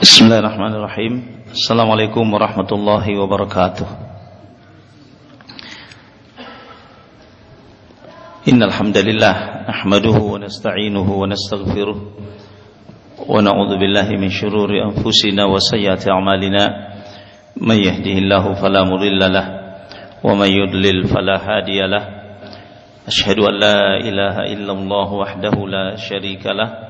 Bismillahirrahmanirrahim. Assalamualaikum warahmatullahi wabarakatuh. Innalhamdulillah Ahmaduhu wa nasta'inuhu wa nasta'gfiruh. Wa na'udhu billahi min syururi anfusina wa sayyati amalina. Man yahdihillahu Wa man yudlil falahadiyalah an la ilaha illallah wahdahu la sharika lah.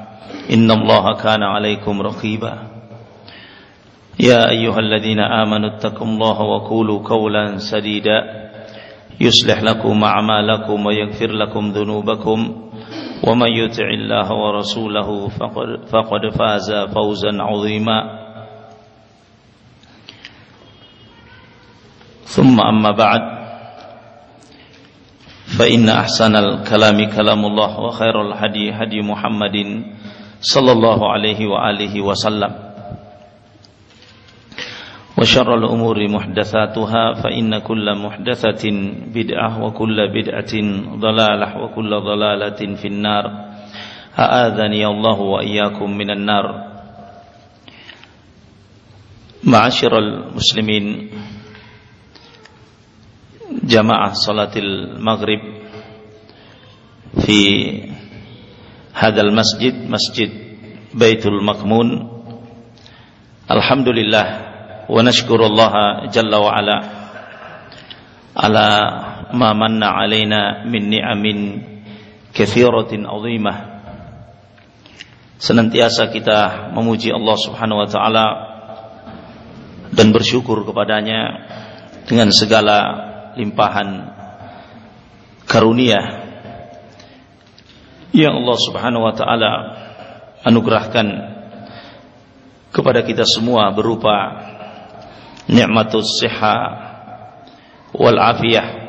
إن الله كان عليكم رقيبا. يا أيها الذين آمنوا اتقوا الله وقولوا قولا سديدا. يصلح لكم أعمالكم ويغفر لكم ذنوبكم. ومن يطع الله ورسوله فقد, فقد فاز فوزا عظيما. ثم أما بعد فإن أحسن الكلام كلام الله وخير الهدي هدي محمد صلى الله عليه وآله وسلم. وشر الأمور محدثاتها فإن كل محدثة بدعة وكل بدعة ضلالة وكل ضلالة في النار. أآذني الله وإياكم من النار. معاشر المسلمين جماعة صلاة المغرب في hadal masjid masjid Baitul Makmun. Alhamdulillah wa nashkurullah jalla wa ala. Ala ma manna alaina min ni'amin kathiratin azimah. Senantiasa kita memuji Allah Subhanahu wa taala dan bersyukur kepadanya dengan segala limpahan karunia yang Allah Subhanahu wa taala anugerahkan kepada kita semua berupa nikmatus siha wal afiyah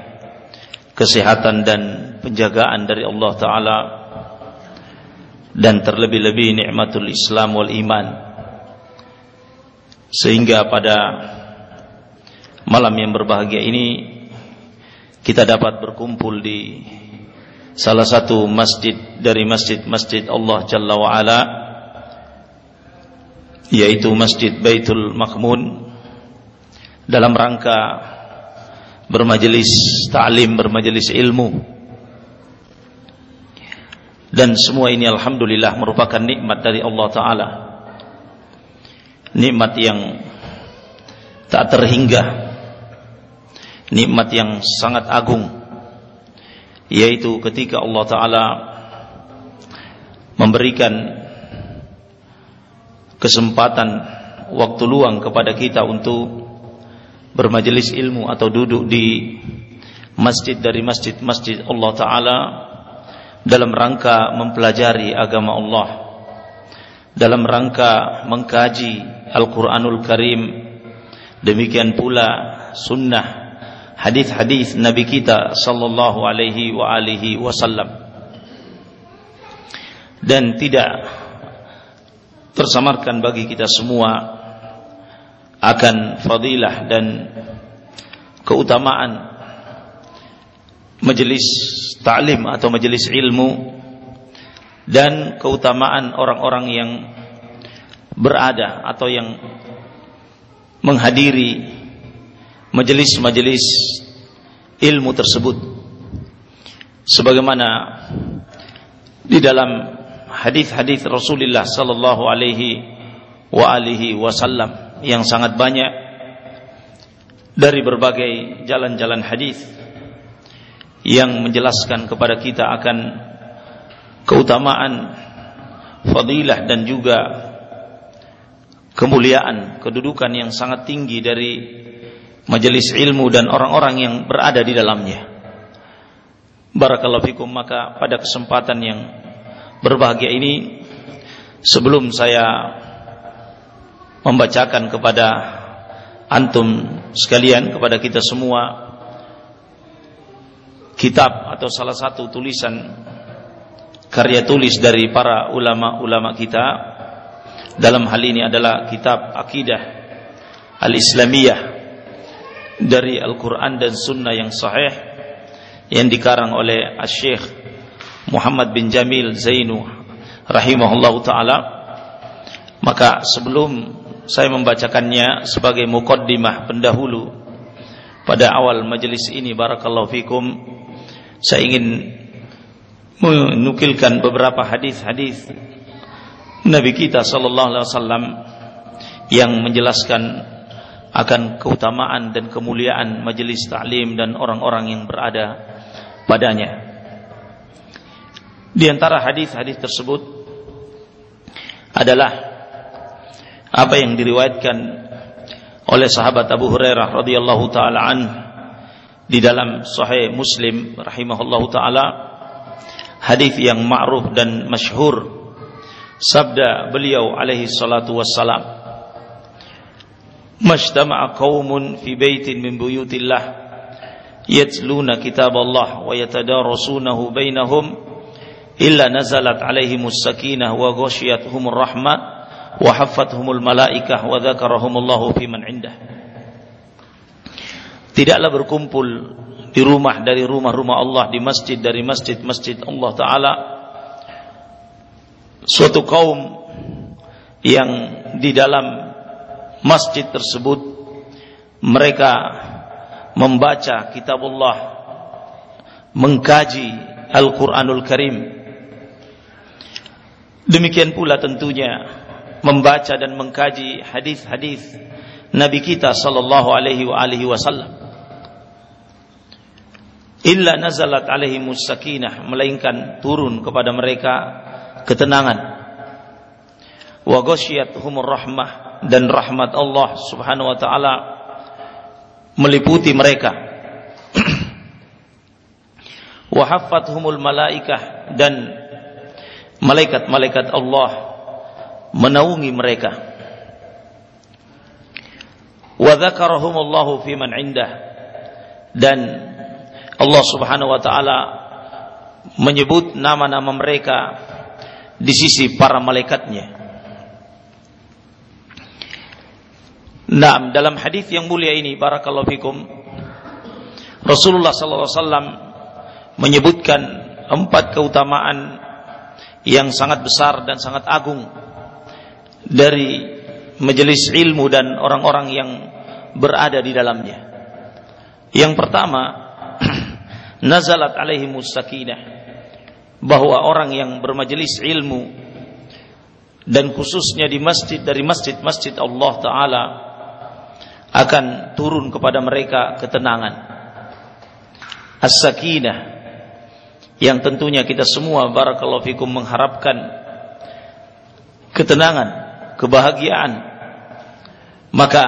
kesehatan dan penjagaan dari Allah taala dan terlebih-lebih nikmatul Islam wal iman. Sehingga pada malam yang berbahagia ini kita dapat berkumpul di salah satu masjid dari masjid-masjid Allah Jalla wa Ala yaitu Masjid Baitul Makmun dalam rangka bermajelis ta'lim bermajelis ilmu. Dan semua ini alhamdulillah merupakan nikmat dari Allah taala. Nikmat yang tak terhingga. Nikmat yang sangat agung yaitu ketika Allah taala memberikan kesempatan waktu luang kepada kita untuk bermajelis ilmu atau duduk di masjid dari masjid-masjid Allah taala dalam rangka mempelajari agama Allah dalam rangka mengkaji Al-Qur'anul Karim demikian pula sunnah hadis-hadis Nabi kita sallallahu alaihi wa alihi wasallam. Dan tidak tersamarkan bagi kita semua akan fadilah dan keutamaan majelis ta'lim atau majelis ilmu dan keutamaan orang-orang yang berada atau yang menghadiri majelis-majelis ilmu tersebut. Sebagaimana di dalam hadis-hadis Rasulullah sallallahu alaihi wa alihi wasallam yang sangat banyak dari berbagai jalan-jalan hadis yang menjelaskan kepada kita akan keutamaan fadilah dan juga kemuliaan kedudukan yang sangat tinggi dari majelis ilmu dan orang-orang yang berada di dalamnya. Barakallahu fikum maka pada kesempatan yang berbahagia ini sebelum saya membacakan kepada antum sekalian kepada kita semua kitab atau salah satu tulisan karya tulis dari para ulama-ulama kita dalam hal ini adalah kitab akidah al-islamiyah dari Al-Quran dan Sunnah yang sahih yang dikarang oleh Syekh Muhammad bin Jamil Zainu rahimahullah taala. Maka sebelum saya membacakannya sebagai mukaddimah pendahulu pada awal majelis ini barakallahu fikum saya ingin menukilkan beberapa hadis-hadis Nabi kita sallallahu alaihi wasallam yang menjelaskan akan keutamaan dan kemuliaan majelis taklim dan orang-orang yang berada padanya. Di antara hadis-hadis tersebut adalah apa yang diriwayatkan oleh sahabat Abu Hurairah radhiyallahu taala an di dalam sahih Muslim rahimahullahu taala. Hadis yang ma'ruf dan masyhur. Sabda beliau alaihi salatu wassalam majtama'a qaumun fi baitin min buyutillah yatluna kitab Allah wa yatadarasunahu bainahum illa nazalat alaihimus sakinah wa ghashiyatuhumur rahmah wa haffathumul malaikah wa dzakarahumullahu fi man indah. Tidaklah berkumpul di rumah dari rumah-rumah Allah di masjid dari masjid-masjid Allah taala suatu kaum yang di dalam masjid tersebut mereka membaca kitab Allah mengkaji Al-Qur'anul Karim demikian pula tentunya membaca dan mengkaji hadis-hadis Nabi kita sallallahu alaihi wa alihi wasallam. Illa nazalat alaihi sakinah melainkan turun kepada mereka ketenangan. Wa ghasyiyatuhumur rahmah dan rahmat Allah Subhanahu wa taala meliputi mereka. wa haffathumul malaikah dan malaikat-malaikat Allah menaungi mereka. Wa dzakarahumullahu fi man indah dan Allah Subhanahu wa taala menyebut nama-nama mereka di sisi para malaikatnya. Nah, dalam hadis yang mulia ini barakallahu fikum Rasulullah sallallahu alaihi wasallam menyebutkan empat keutamaan yang sangat besar dan sangat agung dari majelis ilmu dan orang-orang yang berada di dalamnya. Yang pertama, nazalat alaihi sakinah bahwa orang yang bermajelis ilmu dan khususnya di masjid dari masjid-masjid Allah taala akan turun kepada mereka ketenangan. As-sakinah yang tentunya kita semua barakallahu fikum mengharapkan ketenangan kebahagiaan. Maka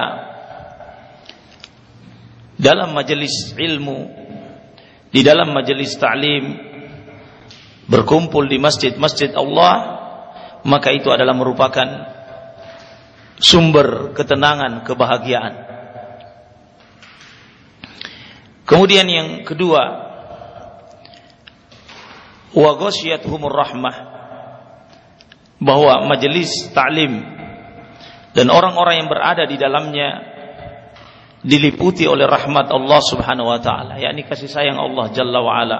dalam majelis ilmu, di dalam majelis ta'lim, berkumpul di masjid-masjid Allah, maka itu adalah merupakan sumber ketenangan, kebahagiaan. Kemudian yang kedua, wa ghasyiyatuhumur rahmah bahwa majelis taklim dan orang-orang yang berada di dalamnya diliputi oleh rahmat Allah Subhanahu wa taala yakni kasih sayang Allah Jalla wa ala.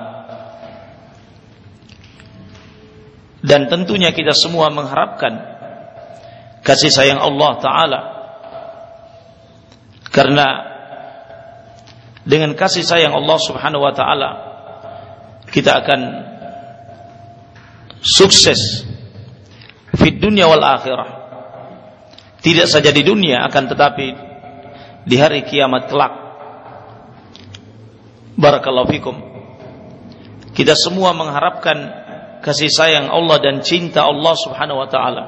Dan tentunya kita semua mengharapkan kasih sayang Allah taala. Karena dengan kasih sayang Allah Subhanahu wa taala kita akan sukses di dunia wal akhirah tidak saja di dunia akan tetapi di hari kiamat kelak. Barakallahu fikum. Kita semua mengharapkan kasih sayang Allah dan cinta Allah Subhanahu wa taala.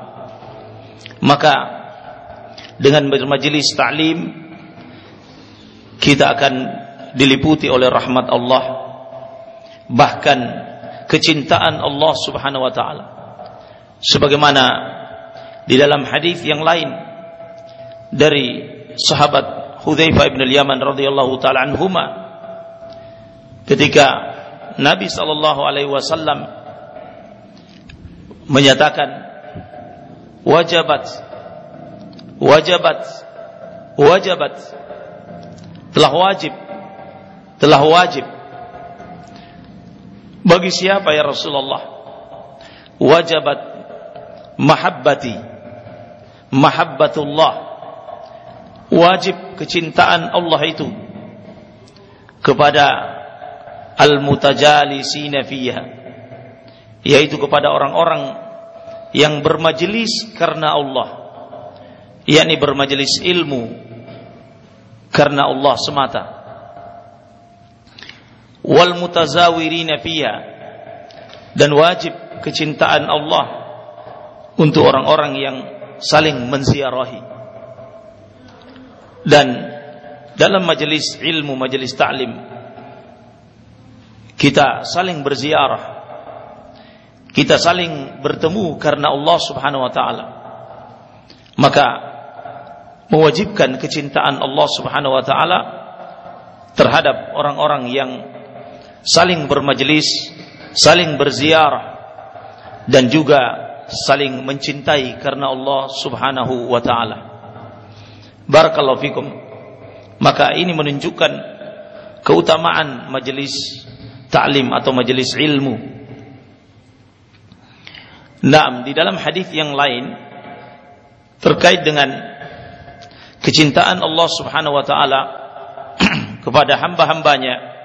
Maka dengan bermajelis ta'lim kita akan diliputi oleh rahmat Allah bahkan kecintaan Allah Subhanahu wa taala. Sebagaimana di dalam hadis yang lain dari sahabat Hudzaifah bin Al-Yaman radhiyallahu taala anhuma ketika Nabi sallallahu alaihi wasallam menyatakan wajabat wajabat wajabat telah wajib telah wajib. Bagi siapa ya Rasulullah? Wajabat mahabbati mahabbatullah. Wajib kecintaan Allah itu kepada al-mutajalisina fiha yaitu kepada orang-orang yang bermajelis karena Allah yakni bermajelis ilmu karena Allah semata wal mutazawirina fiha. Dan wajib kecintaan Allah untuk orang-orang yang saling menziarahi. Dan dalam majelis ilmu majelis ta'lim kita saling berziarah. Kita saling bertemu karena Allah Subhanahu wa taala. Maka mewajibkan kecintaan Allah Subhanahu wa taala terhadap orang-orang yang saling bermajelis, saling berziarah dan juga saling mencintai karena Allah Subhanahu wa taala. Barakallahu fikum. Maka ini menunjukkan keutamaan majelis ta'lim atau majelis ilmu Naam, di dalam hadis yang lain terkait dengan kecintaan Allah Subhanahu wa taala kepada hamba-hambanya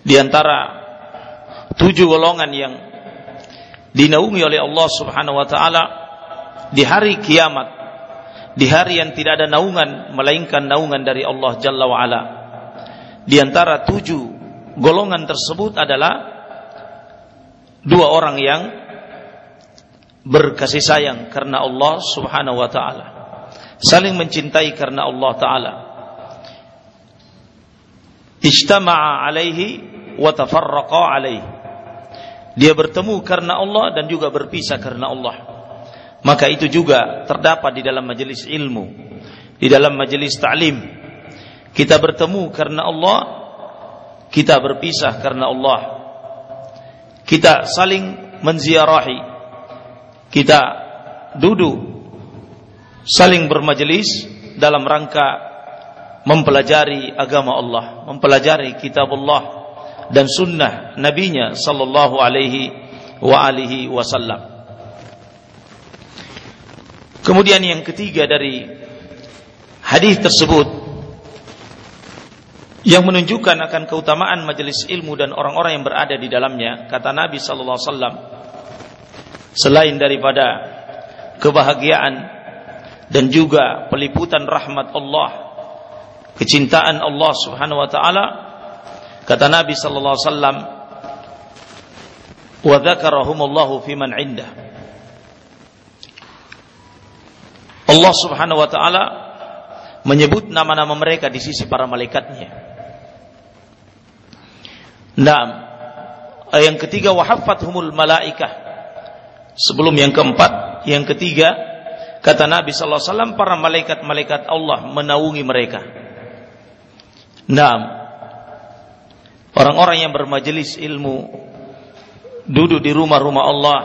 di antara tujuh golongan yang dinaungi oleh Allah Subhanahu wa taala di hari kiamat di hari yang tidak ada naungan melainkan naungan dari Allah Jalla wa ala di antara tujuh golongan tersebut adalah dua orang yang berkasih sayang karena Allah Subhanahu wa taala. Saling mencintai karena Allah taala. Ijtama'a alaihi wa tafarraqa alaihi. Dia bertemu karena Allah dan juga berpisah karena Allah. Maka itu juga terdapat di dalam majelis ilmu, di dalam majelis ta'lim. Kita bertemu karena Allah, kita berpisah karena Allah. Kita saling menziarahi kita duduk saling bermajelis dalam rangka mempelajari agama Allah, mempelajari kitab Allah dan sunnah nabinya sallallahu alaihi wa alihi wasallam. Kemudian yang ketiga dari hadis tersebut yang menunjukkan akan keutamaan majelis ilmu dan orang-orang yang berada di dalamnya kata Nabi sallallahu alaihi wasallam selain daripada kebahagiaan dan juga peliputan rahmat Allah kecintaan Allah Subhanahu wa taala. Kata Nabi sallallahu alaihi wasallam wa dzakarahumullahu fi man indah. Allah Subhanahu wa taala menyebut nama-nama mereka di sisi para malaikatnya. Naam. Yang ketiga wahafathumul malaikah. Sebelum yang keempat, yang ketiga, kata Nabi sallallahu alaihi wasallam para malaikat-malaikat Allah menaungi mereka. Nah, orang-orang yang bermajelis ilmu duduk di rumah-rumah Allah,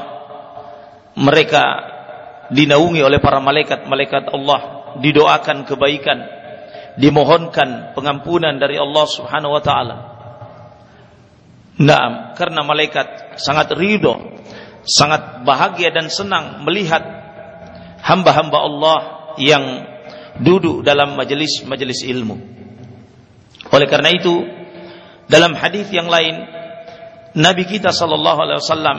mereka dinaungi oleh para malaikat-malaikat Allah, didoakan kebaikan, dimohonkan pengampunan dari Allah Subhanahu wa taala. Nah, karena malaikat sangat ridho sangat bahagia dan senang melihat hamba-hamba Allah yang duduk dalam majelis-majelis ilmu. Oleh karena itu, dalam hadis yang lain Nabi kita sallallahu alaihi wasallam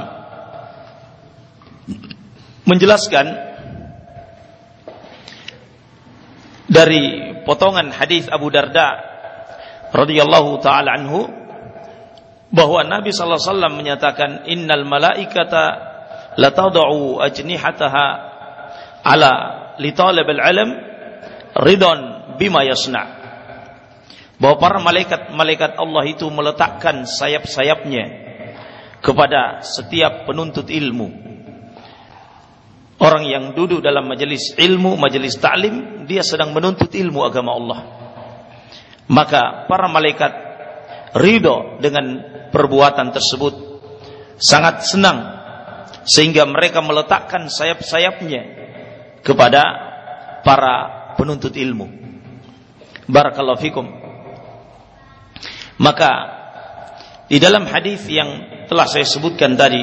menjelaskan dari potongan hadis Abu Darda radhiyallahu taala anhu bahwa Nabi sallallahu alaihi wasallam menyatakan innal malaikata la tad'u ajnihataha ala li talibil ilm ridon bima yasna bahwa para malaikat-malaikat Allah itu meletakkan sayap-sayapnya kepada setiap penuntut ilmu Orang yang duduk dalam majelis ilmu, majelis ta'lim, dia sedang menuntut ilmu agama Allah. Maka para malaikat ridho dengan perbuatan tersebut, sangat senang sehingga mereka meletakkan sayap-sayapnya kepada para penuntut ilmu. Barakallahu fikum. Maka di dalam hadis yang telah saya sebutkan tadi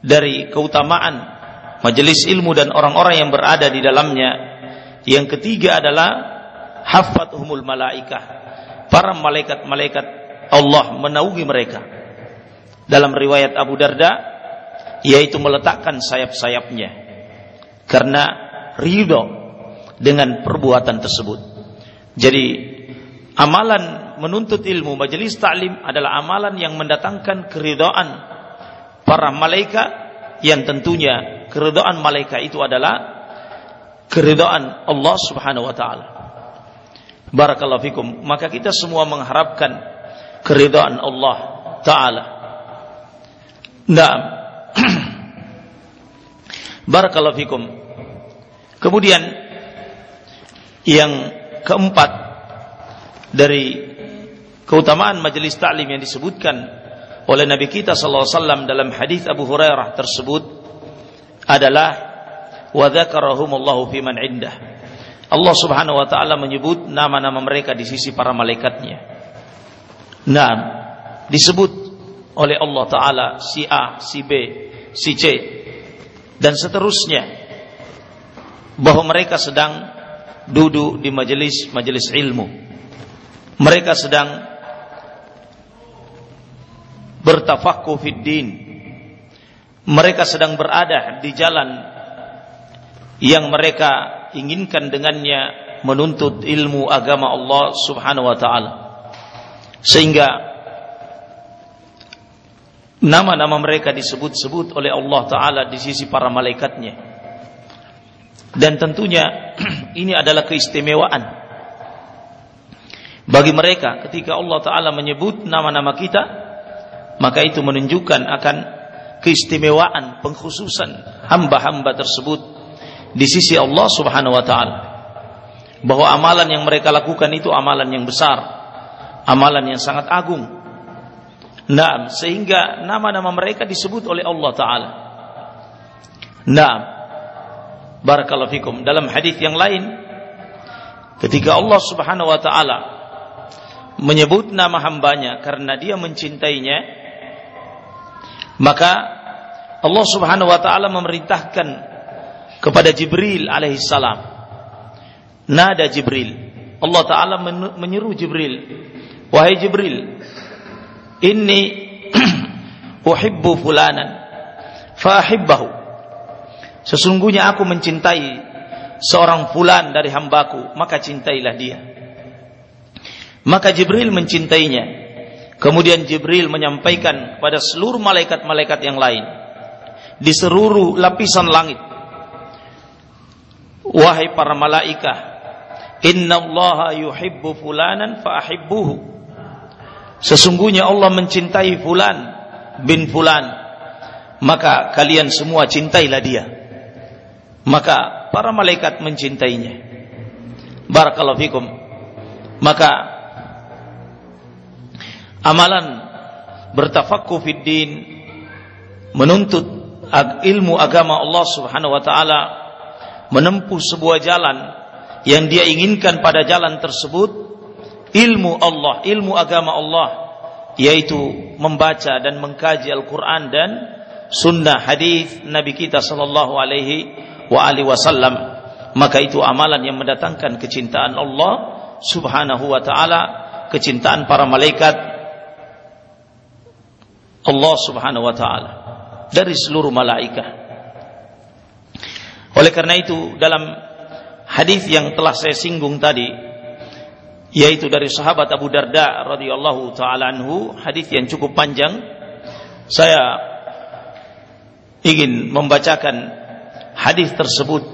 dari keutamaan majelis ilmu dan orang-orang yang berada di dalamnya. Yang ketiga adalah hafatuhumul malaikah. Para malaikat-malaikat Allah menaungi mereka. Dalam riwayat Abu Darda yaitu meletakkan sayap-sayapnya karena ridho dengan perbuatan tersebut. Jadi amalan menuntut ilmu majelis taklim adalah amalan yang mendatangkan keridhaan para malaikat yang tentunya keridhaan malaikat itu adalah keridhaan Allah Subhanahu wa taala. Barakallahu fikum. Maka kita semua mengharapkan keridhaan Allah taala. Nah, Barakallahu fikum. Kemudian yang keempat dari keutamaan majelis taklim yang disebutkan oleh Nabi kita sallallahu alaihi wasallam dalam hadis Abu Hurairah tersebut adalah wa dzakarahumullahu fiman indah. Allah Subhanahu wa taala menyebut nama-nama mereka di sisi para malaikatnya. Nah, disebut oleh Allah taala si A, si B, si C dan seterusnya bahwa mereka sedang duduk di majelis-majelis ilmu. Mereka sedang bertafakkur fid din mereka sedang berada di jalan yang mereka inginkan dengannya menuntut ilmu agama Allah Subhanahu wa taala. Sehingga nama-nama mereka disebut-sebut oleh Allah taala di sisi para malaikatnya. Dan tentunya ini adalah keistimewaan bagi mereka ketika Allah taala menyebut nama-nama kita maka itu menunjukkan akan keistimewaan, pengkhususan hamba-hamba tersebut di sisi Allah Subhanahu wa taala. Bahwa amalan yang mereka lakukan itu amalan yang besar, amalan yang sangat agung. Nah, sehingga nama-nama mereka disebut oleh Allah taala. Nah, barakallahu fikum dalam hadis yang lain ketika Allah Subhanahu wa taala menyebut nama hambanya karena dia mencintainya maka Allah Subhanahu wa taala memerintahkan kepada Jibril alaihissalam. Nada Jibril. Allah taala menyeru Jibril, "Wahai Jibril, inni uhibbu fulanan fahibbahu." Sesungguhnya aku mencintai seorang fulan dari hambaku, maka cintailah dia. Maka Jibril mencintainya. Kemudian Jibril menyampaikan pada seluruh malaikat-malaikat yang lain di seluruh lapisan langit. Wahai para malaikat, Inna Allah yuhibbu fulanan fa'ahibbuhu. Sesungguhnya Allah mencintai fulan bin fulan. Maka kalian semua cintailah dia. Maka para malaikat mencintainya. Barakallahu fikum. Maka amalan bertafakku fid din menuntut ilmu agama Allah Subhanahu wa taala menempuh sebuah jalan yang dia inginkan pada jalan tersebut ilmu Allah, ilmu agama Allah yaitu membaca dan mengkaji Al-Qur'an dan sunnah hadis Nabi kita sallallahu alaihi wa alihi wasallam. Maka itu amalan yang mendatangkan kecintaan Allah Subhanahu wa taala kecintaan para malaikat Allah Subhanahu wa taala dari seluruh malaikat. Oleh karena itu dalam hadis yang telah saya singgung tadi yaitu dari sahabat Abu Darda radhiyallahu taala anhu, hadis yang cukup panjang. Saya ingin membacakan hadis tersebut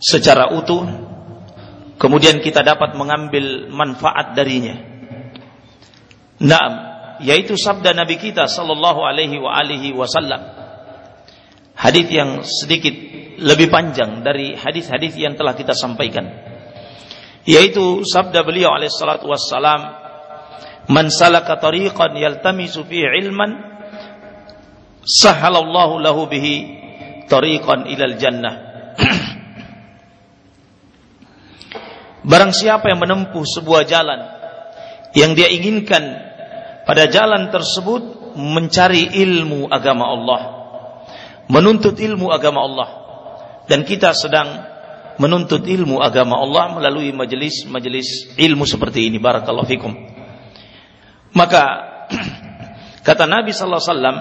secara utuh kemudian kita dapat mengambil manfaat darinya. Naam, yaitu sabda Nabi kita sallallahu alaihi wa alihi wasallam. hadis yang sedikit lebih panjang dari hadis-hadis yang telah kita sampaikan yaitu sabda beliau alaihi salatu wassalam man salaka tariqan yaltamisu fi ilman sahalallahu lahu bihi tariqan ilal jannah Barang siapa yang menempuh sebuah jalan yang dia inginkan pada jalan tersebut mencari ilmu agama Allah, menuntut ilmu agama Allah, dan kita sedang menuntut ilmu agama Allah melalui majelis-majelis ilmu seperti ini. Barakallahu fikum. Maka kata Nabi sallallahu alaihi wasallam,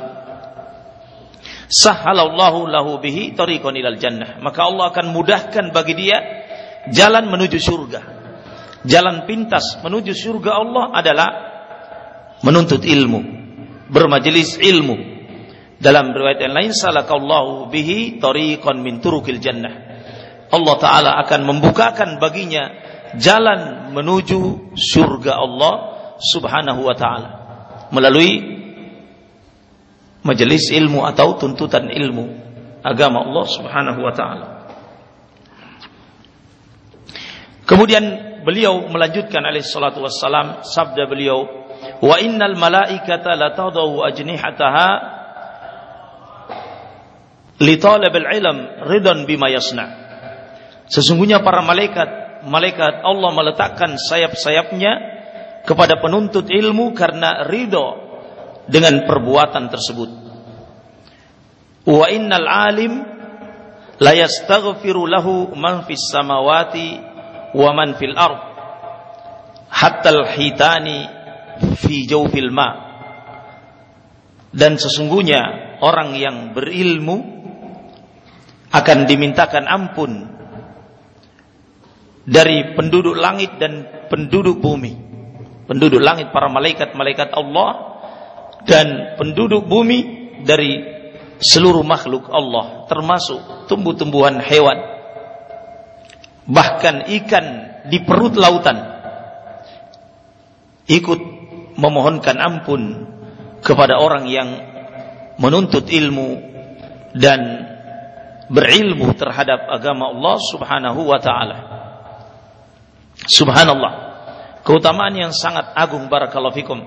"Sahhalallahu lahu bihi tariqan ilal jannah." Maka Allah akan mudahkan bagi dia jalan menuju surga. Jalan pintas menuju surga Allah adalah menuntut ilmu, bermajelis ilmu. Dalam riwayat yang lain salakallahu bihi tariqan min turukil jannah. Allah taala akan membukakan baginya jalan menuju surga Allah Subhanahu wa taala melalui majelis ilmu atau tuntutan ilmu agama Allah Subhanahu wa taala. Kemudian beliau melanjutkan alaihi salatu wassalam sabda beliau wa innal malaikata la tadau ajnihataha li talabil ilm ridan bima yasna. Sesungguhnya para malaikat malaikat Allah meletakkan sayap-sayapnya kepada penuntut ilmu karena ridho dengan perbuatan tersebut. Wa innal alim la yastaghfiru lahu man fis samawati wa man fil ard hatta al hitani fi jawfil ma. Dan sesungguhnya orang yang berilmu akan dimintakan ampun dari penduduk langit dan penduduk bumi. Penduduk langit para malaikat-malaikat Allah dan penduduk bumi dari seluruh makhluk Allah termasuk tumbuh-tumbuhan hewan bahkan ikan di perut lautan. Ikut memohonkan ampun kepada orang yang menuntut ilmu dan berilmu terhadap agama Allah Subhanahu wa taala. Subhanallah. Keutamaan yang sangat agung barakallahu fikum.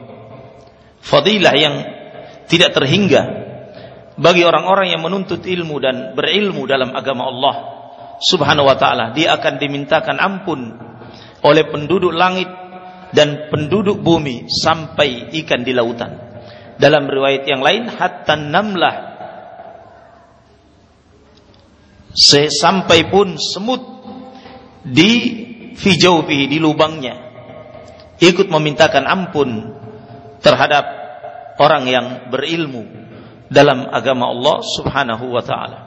Fadilah yang tidak terhingga bagi orang-orang yang menuntut ilmu dan berilmu dalam agama Allah Subhanahu wa taala. Dia akan dimintakan ampun oleh penduduk langit dan penduduk bumi sampai ikan di lautan. Dalam riwayat yang lain hatta namlah sampai pun semut di fijaufihi di lubangnya ikut memintakan ampun terhadap orang yang berilmu dalam agama Allah Subhanahu wa taala.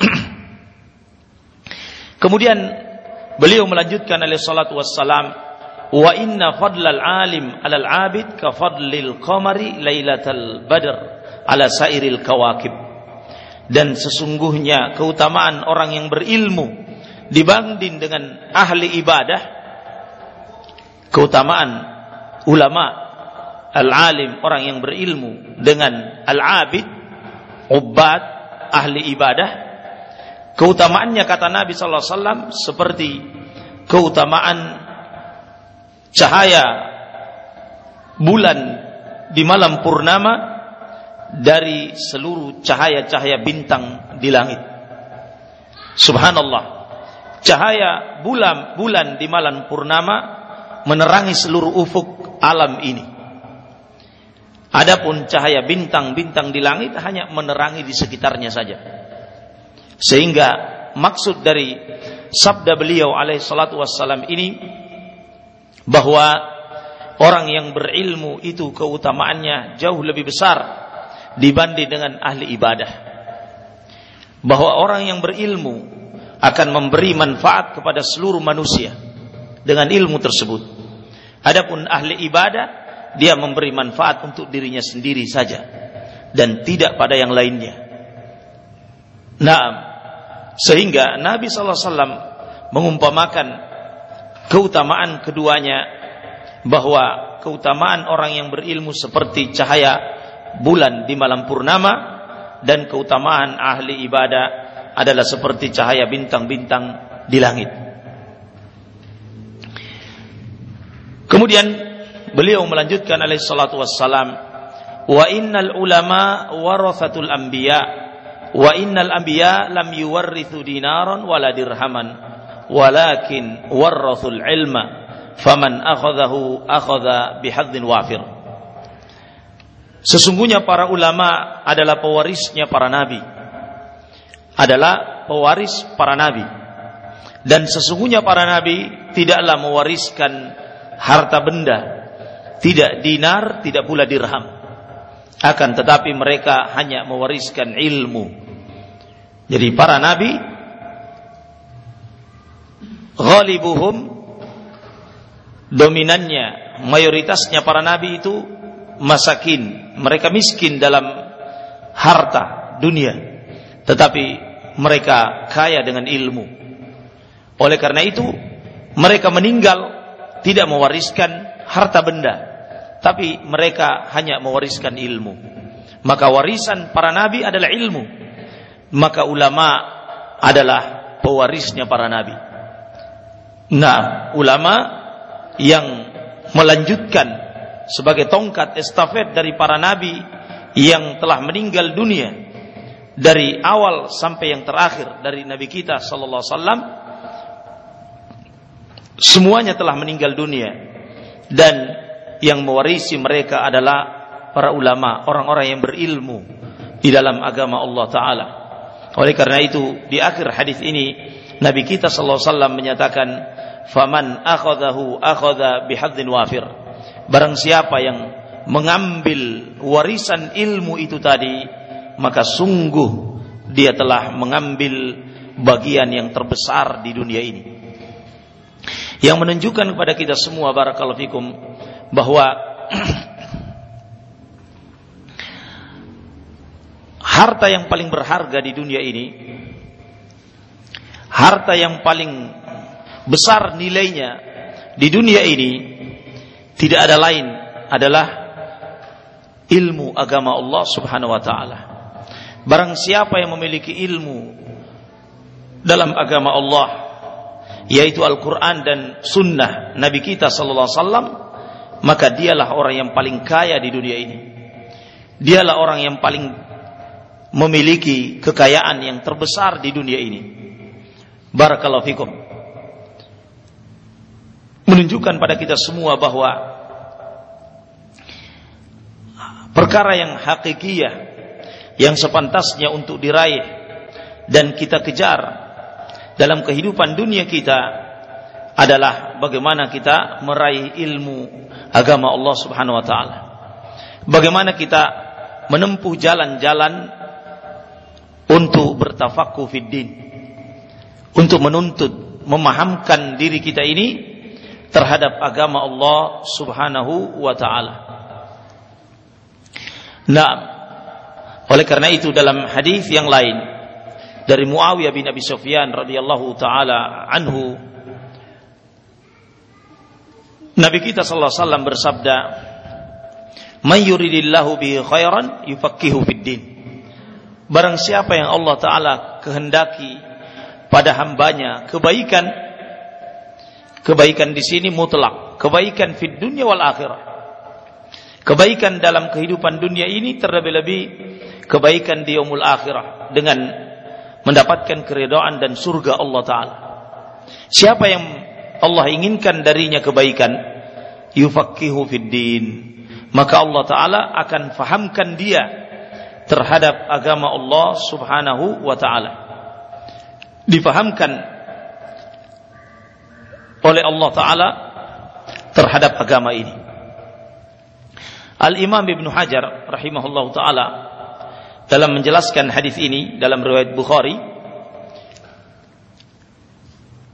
Kemudian beliau melanjutkan alaihi salatu wassalam wa inna fadlal alim alal abid ka fadlil qamari lailatal badr ala sairil kawakib. Dan sesungguhnya keutamaan orang yang berilmu dibanding dengan ahli ibadah keutamaan ulama al-alim orang yang berilmu dengan al-abid ubad ahli ibadah Keutamaannya kata Nabi sallallahu alaihi wasallam seperti keutamaan cahaya bulan di malam purnama dari seluruh cahaya-cahaya bintang di langit. Subhanallah. Cahaya bulan bulan di malam purnama menerangi seluruh ufuk alam ini. Adapun cahaya bintang-bintang di langit hanya menerangi di sekitarnya saja. Sehingga maksud dari sabda beliau alaihi salatu wassalam ini bahwa orang yang berilmu itu keutamaannya jauh lebih besar dibanding dengan ahli ibadah. Bahwa orang yang berilmu akan memberi manfaat kepada seluruh manusia dengan ilmu tersebut. Adapun ahli ibadah dia memberi manfaat untuk dirinya sendiri saja dan tidak pada yang lainnya. Nah, sehingga Nabi SAW mengumpamakan keutamaan keduanya bahwa keutamaan orang yang berilmu seperti cahaya bulan di malam purnama dan keutamaan ahli ibadah adalah seperti cahaya bintang-bintang di langit. Kemudian beliau melanjutkan alaihi salatu wassalam wa innal ulama warathatul anbiya wa innal anbiya lam yuwarrithu dinaran wala dirhaman walakin warathul ilma faman akhadahu akhadha bihadzin wafir Sesungguhnya para ulama adalah pewarisnya para nabi. Adalah pewaris para nabi. Dan sesungguhnya para nabi tidaklah mewariskan harta benda, tidak dinar, tidak pula dirham. Akan tetapi mereka hanya mewariskan ilmu. Jadi para nabi ghalibuhum dominannya mayoritasnya para nabi itu masakin mereka miskin dalam harta dunia tetapi mereka kaya dengan ilmu oleh karena itu mereka meninggal tidak mewariskan harta benda, tapi mereka hanya mewariskan ilmu. Maka warisan para nabi adalah ilmu. Maka ulama adalah pewarisnya para nabi. Nah, ulama yang melanjutkan sebagai tongkat estafet dari para nabi yang telah meninggal dunia dari awal sampai yang terakhir dari nabi kita sallallahu alaihi wasallam semuanya telah meninggal dunia dan yang mewarisi mereka adalah para ulama, orang-orang yang berilmu di dalam agama Allah taala. Oleh karena itu di akhir hadis ini Nabi kita sallallahu alaihi wasallam menyatakan faman akhadahu akhadha bihadzin wafir. Barang siapa yang mengambil warisan ilmu itu tadi maka sungguh dia telah mengambil bagian yang terbesar di dunia ini yang menunjukkan kepada kita semua barakallahu fikum bahwa harta yang paling berharga di dunia ini harta yang paling besar nilainya di dunia ini tidak ada lain adalah ilmu agama Allah Subhanahu wa taala. Barang siapa yang memiliki ilmu dalam agama Allah yaitu Al-Quran dan Sunnah Nabi kita Sallallahu Alaihi Wasallam, maka dialah orang yang paling kaya di dunia ini. Dialah orang yang paling memiliki kekayaan yang terbesar di dunia ini. Barakallahu fikum. Menunjukkan pada kita semua bahwa perkara yang hakikiyah yang sepantasnya untuk diraih dan kita kejar dalam kehidupan dunia kita adalah bagaimana kita meraih ilmu agama Allah Subhanahu wa taala. Bagaimana kita menempuh jalan-jalan untuk bertafakku fiddin. Untuk menuntut, memahamkan diri kita ini terhadap agama Allah Subhanahu wa taala. Nah, oleh karena itu dalam hadis yang lain dari Muawiyah bin Abi Sufyan radhiyallahu taala anhu Nabi kita sallallahu alaihi wasallam bersabda "May yuridillahu bihi khairan yufaqihu fid din." Barang siapa yang Allah taala kehendaki pada hambanya kebaikan kebaikan di sini mutlak, kebaikan fid dunya wal akhirah. Kebaikan dalam kehidupan dunia ini terlebih-lebih kebaikan di yaumul akhirah dengan mendapatkan keridhaan dan surga Allah taala. Siapa yang Allah inginkan darinya kebaikan, yufaqihu fid din. Maka Allah taala akan fahamkan dia terhadap agama Allah Subhanahu wa taala. Difahamkan oleh Allah taala terhadap agama ini. Al Imam Ibn Hajar rahimahullah taala dalam menjelaskan hadis ini dalam riwayat Bukhari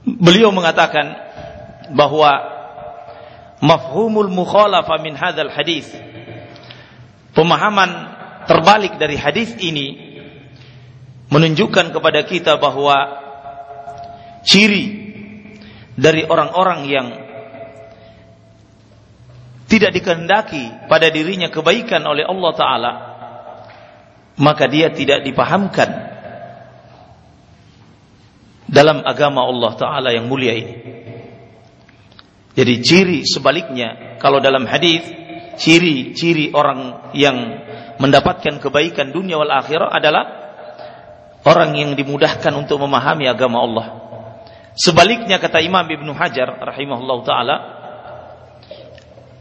beliau mengatakan bahwa mafhumul mukhalafa min hadzal hadis pemahaman terbalik dari hadis ini menunjukkan kepada kita bahwa ciri dari orang-orang yang tidak dikehendaki pada dirinya kebaikan oleh Allah taala maka dia tidak dipahamkan dalam agama Allah Ta'ala yang mulia ini. Jadi ciri sebaliknya, kalau dalam hadis ciri-ciri orang yang mendapatkan kebaikan dunia wal akhirah adalah orang yang dimudahkan untuk memahami agama Allah. Sebaliknya kata Imam Ibnu Hajar rahimahullah taala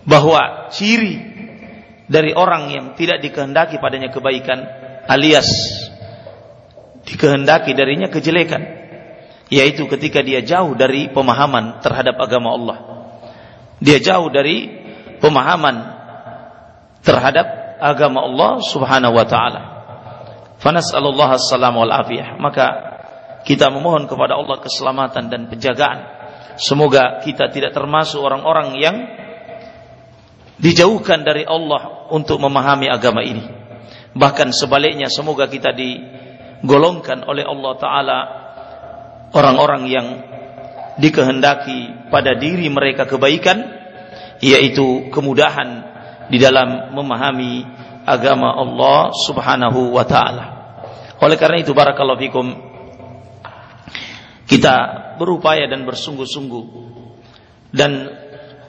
bahwa ciri dari orang yang tidak dikehendaki padanya kebaikan alias dikehendaki darinya kejelekan yaitu ketika dia jauh dari pemahaman terhadap agama Allah. Dia jauh dari pemahaman terhadap agama Allah Subhanahu wa taala. Fanas'alullah as-salam wal afiyah. Maka kita memohon kepada Allah keselamatan dan penjagaan semoga kita tidak termasuk orang-orang yang dijauhkan dari Allah untuk memahami agama ini bahkan sebaliknya semoga kita digolongkan oleh Allah taala orang-orang yang dikehendaki pada diri mereka kebaikan yaitu kemudahan di dalam memahami agama Allah Subhanahu wa taala. Oleh karena itu barakallahu fikum kita berupaya dan bersungguh-sungguh. Dan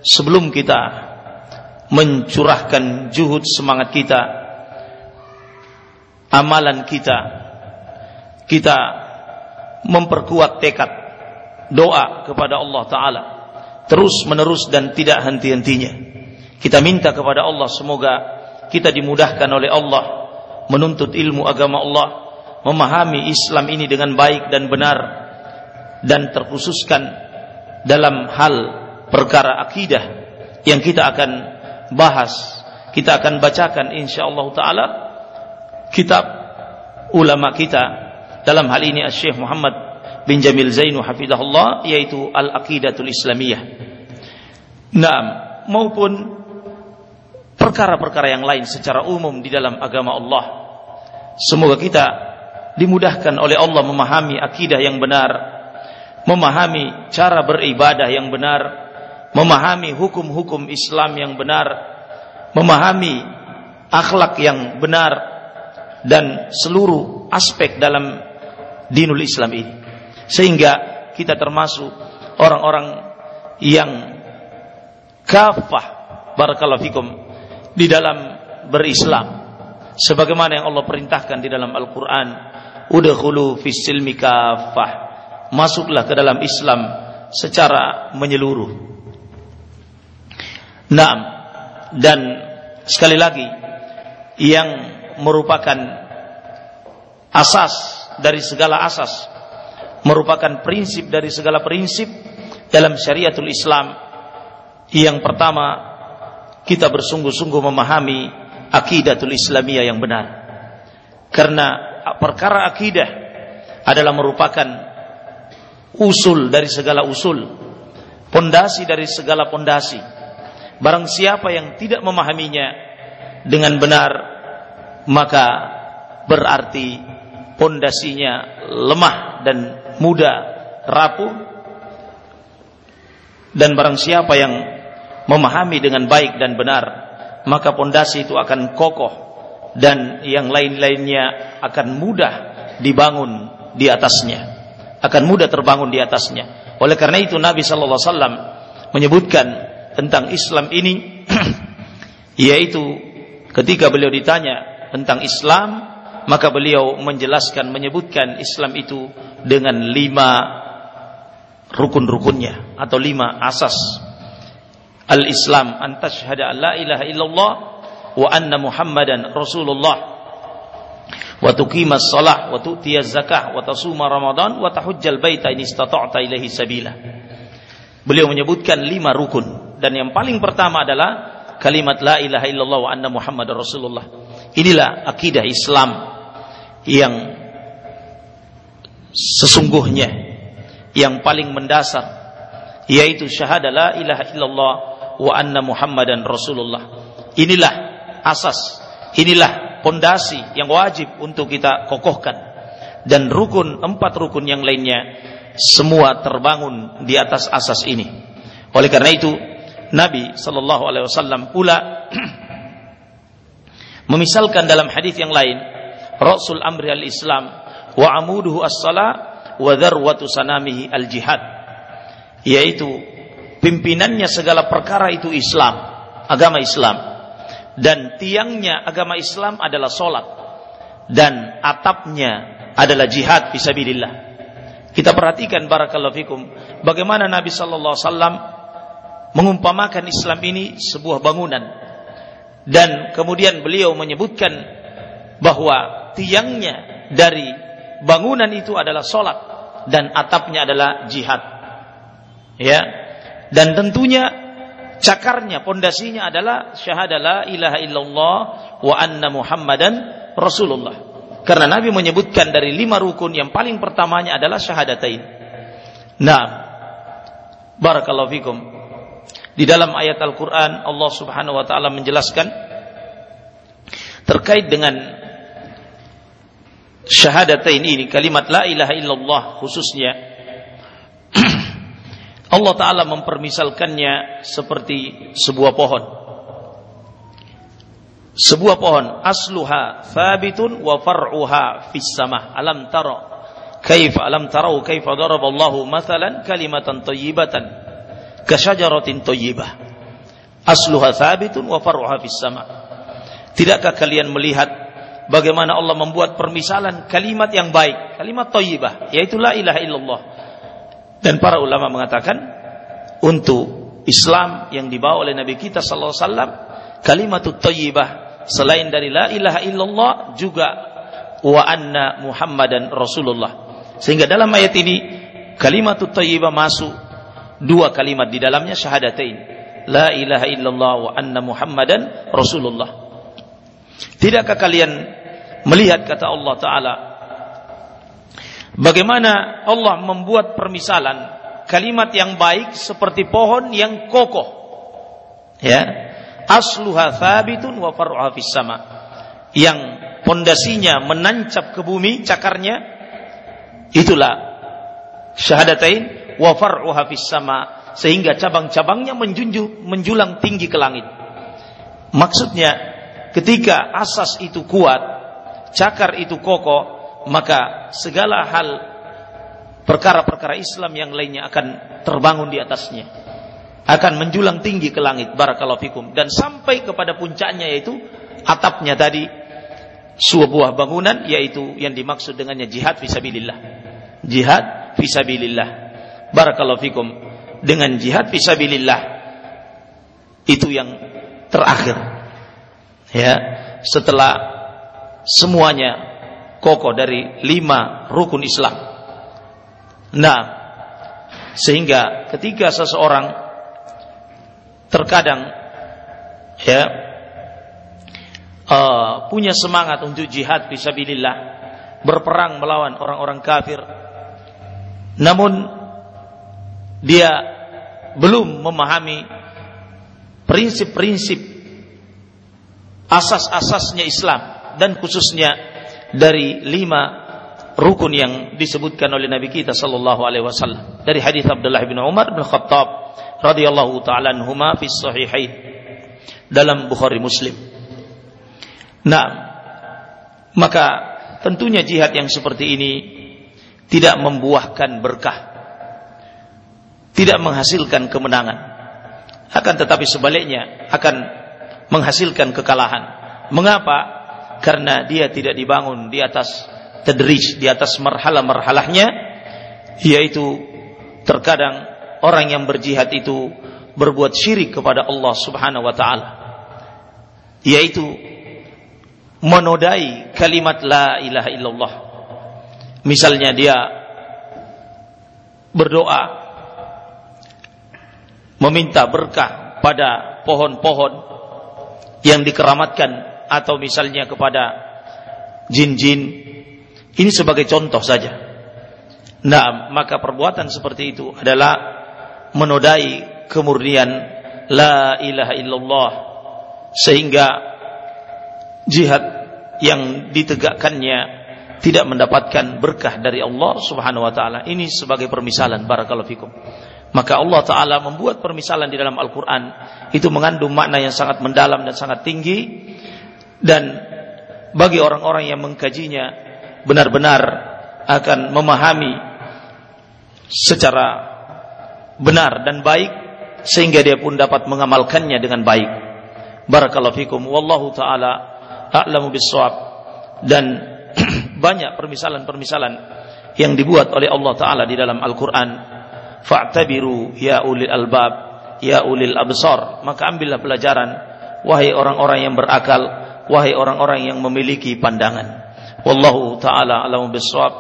sebelum kita mencurahkan juhud semangat kita amalan kita kita memperkuat tekad doa kepada Allah taala terus menerus dan tidak henti-hentinya. Kita minta kepada Allah semoga kita dimudahkan oleh Allah menuntut ilmu agama Allah memahami Islam ini dengan baik dan benar dan terkhususkan dalam hal perkara akidah yang kita akan bahas kita akan bacakan insyaallah taala kitab ulama kita dalam hal ini Syekh Muhammad bin Jamil Zainu hafizahullah yaitu Al-Aqidatul Islamiyah. Naam, maupun perkara-perkara yang lain secara umum di dalam agama Allah. Semoga kita dimudahkan oleh Allah memahami akidah yang benar, memahami cara beribadah yang benar, memahami hukum-hukum Islam yang benar, memahami akhlak yang benar, dan seluruh aspek dalam dinul Islam ini. Sehingga kita termasuk orang-orang yang kafah barakallahu fikum di dalam berislam sebagaimana yang Allah perintahkan di dalam Al-Qur'an udkhulu fis silmi kafah masuklah ke dalam Islam secara menyeluruh Nah, dan sekali lagi yang merupakan asas dari segala asas, merupakan prinsip dari segala prinsip dalam syariatul Islam. Yang pertama, kita bersungguh-sungguh memahami akidatul Islamiyah yang benar. Karena perkara akidah adalah merupakan usul dari segala usul, pondasi dari segala pondasi. Barang siapa yang tidak memahaminya dengan benar, maka berarti pondasinya lemah dan mudah rapuh. Dan barang siapa yang memahami dengan baik dan benar maka pondasi itu akan kokoh dan yang lain-lainnya akan mudah dibangun di atasnya akan mudah terbangun di atasnya. Oleh karena itu Nabi sallallahu alaihi wasallam menyebutkan tentang Islam ini yaitu ketika beliau ditanya tentang Islam maka beliau menjelaskan menyebutkan Islam itu dengan lima rukun-rukunnya atau lima asas. al-Islam an tashhada an la ilaha illallah wa anna muhammadan rasulullah wa tuqimas salah wa tu'tiyaz zakah wa tasuma ramadan wa tahujjal baita in istata'ta ilaihi sabila. Beliau menyebutkan lima rukun. Dan yang paling pertama adalah kalimat la ilaha illallah wa anna muhammadar rasulullah. Inilah akidah Islam yang sesungguhnya yang paling mendasar yaitu syahadah la ilaha illallah wa anna muhammadan rasulullah. Inilah asas, inilah pondasi yang wajib untuk kita kokohkan. Dan rukun empat rukun yang lainnya semua terbangun di atas asas ini. Oleh karena itu Nabi sallallahu alaihi wasallam pula Memisalkan dalam hadis yang lain rasul amri al-islam wa amuduhu as-salah wa dharwatu sanamihi al-jihad. Yaitu pimpinannya segala perkara itu Islam agama Islam dan tiangnya agama Islam adalah solat. Dan atapnya adalah jihad fisabilillah kita perhatikan barakallahu fikum bagaimana Nabi sallallahu alaihi wasallam mengumpamakan Islam ini sebuah bangunan. Dan kemudian beliau menyebutkan bahwa tiangnya dari bangunan itu adalah solat dan atapnya adalah jihad. Ya. Dan tentunya cakarnya pondasinya adalah syahadah la ilaha illallah wa anna muhammadan rasulullah karena Nabi menyebutkan dari lima rukun yang paling pertamanya adalah syahadatain. Nah, barakallahu fikum. Di dalam ayat Al-Quran Allah subhanahu wa ta'ala menjelaskan terkait dengan syahadatain ini kalimat la ilaha illallah khususnya Allah Ta'ala mempermisalkannya seperti sebuah pohon. Sebuah pohon asluha thabitun wa far'uha fis sama alam tara kaifa alam tarau kaifa daraballahu mathalan kalimatan thayyibatan kasyajaratin thayyibah asluha thabitun wa far'uha fis tidakkah kalian melihat bagaimana Allah membuat permisalan kalimat yang baik kalimat thayyibah yaitu la ilaha illallah dan para ulama mengatakan untuk Islam yang dibawa oleh Nabi kita sallallahu alaihi wasallam kalimat thayyibah selain dari la ilaha illallah juga wa anna muhammadan rasulullah. Sehingga dalam ayat ini kalimat thayyibah masuk dua kalimat di dalamnya syahadatain. La ilaha illallah wa anna muhammadan rasulullah. Tidakkah kalian melihat kata Allah taala bagaimana Allah membuat permisalan kalimat yang baik seperti pohon yang kokoh? Ya. Asluha thabitun wa far'uha fis sama. Yang pondasinya menancap ke bumi cakarnya itulah syahadatain wa far'uha fis sama. Sehingga cabang-cabangnya menjunjung menjulang tinggi ke langit. Maksudnya ketika asas itu kuat cakar itu kokoh maka segala hal perkara-perkara Islam yang lainnya akan terbangun di atasnya. Akan menjulang tinggi ke langit barakallahu fikum. Dan sampai kepada puncaknya yaitu atapnya tadi sebuah bangunan yaitu yang dimaksud dengannya jihad fisabilillah. Jihad fisabilillah. Barakallahu fikum. Dengan jihad fisabilillah itu yang terakhir. Ya setelah semuanya kokoh dari lima rukun Islam. Nah sehingga ketika seseorang terkadang ya uh, punya semangat untuk jihad fisabilillah berperang melawan orang-orang kafir namun dia belum memahami prinsip-prinsip asas-asasnya Islam dan khususnya dari lima rukun yang disebutkan oleh Nabi kita sallallahu alaihi wasallam dari hadis Abdullah bin Umar bin Khattab radhiyallahu taala anhuma fi sahihain dalam Bukhari Muslim. Nah, maka tentunya jihad yang seperti ini tidak membuahkan berkah. Tidak menghasilkan kemenangan. Akan tetapi sebaliknya akan menghasilkan kekalahan. Mengapa? Karena dia tidak dibangun di atas tadrij, di atas marhalah-marhalahnya yaitu terkadang orang yang berjihad itu berbuat syirik kepada Allah Subhanahu wa taala yaitu menodai kalimat la ilaha illallah. Misalnya dia berdoa meminta berkah pada pohon-pohon yang dikeramatkan atau misalnya kepada jin-jin ini sebagai contoh saja Nah, maka perbuatan seperti itu adalah menodai kemurnian la ilaha illallah sehingga jihad yang ditegakkannya tidak mendapatkan berkah dari Allah Subhanahu wa taala. Ini sebagai permisalan barakallahu. Maka Allah taala membuat permisalan di dalam Al-Qur'an itu mengandung makna yang sangat mendalam dan sangat tinggi dan bagi orang-orang yang mengkajinya benar-benar akan memahami secara benar dan baik sehingga dia pun dapat mengamalkannya dengan baik. Barakallahu fikum wallahu taala a'lamu bissawab dan banyak permisalan-permisalan yang dibuat oleh Allah taala di dalam Al-Qur'an. Fa'tabiru ya ulil albab ya ulil absar, maka ambillah pelajaran wahai orang-orang yang berakal, wahai orang-orang yang memiliki pandangan. Wallahu taala a'lamu bissawab.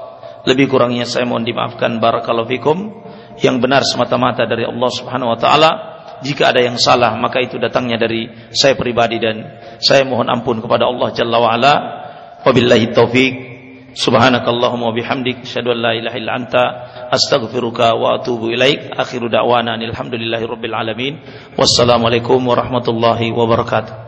Lebih kurangnya saya mohon dimaafkan barakallahu fikum. Yang benar semata-mata dari Allah Subhanahu wa taala. Jika ada yang salah maka itu datangnya dari saya pribadi dan saya mohon ampun kepada Allah Jalla wa ala. Wabillahi taufik. Subhanakallahumma bihamdik asyhadu an la ilaha illa anta astaghfiruka wa atubu ilaik. Akhiru da'wana alhamdulillahi rabbil alamin. Wassalamualaikum warahmatullahi wabarakatuh.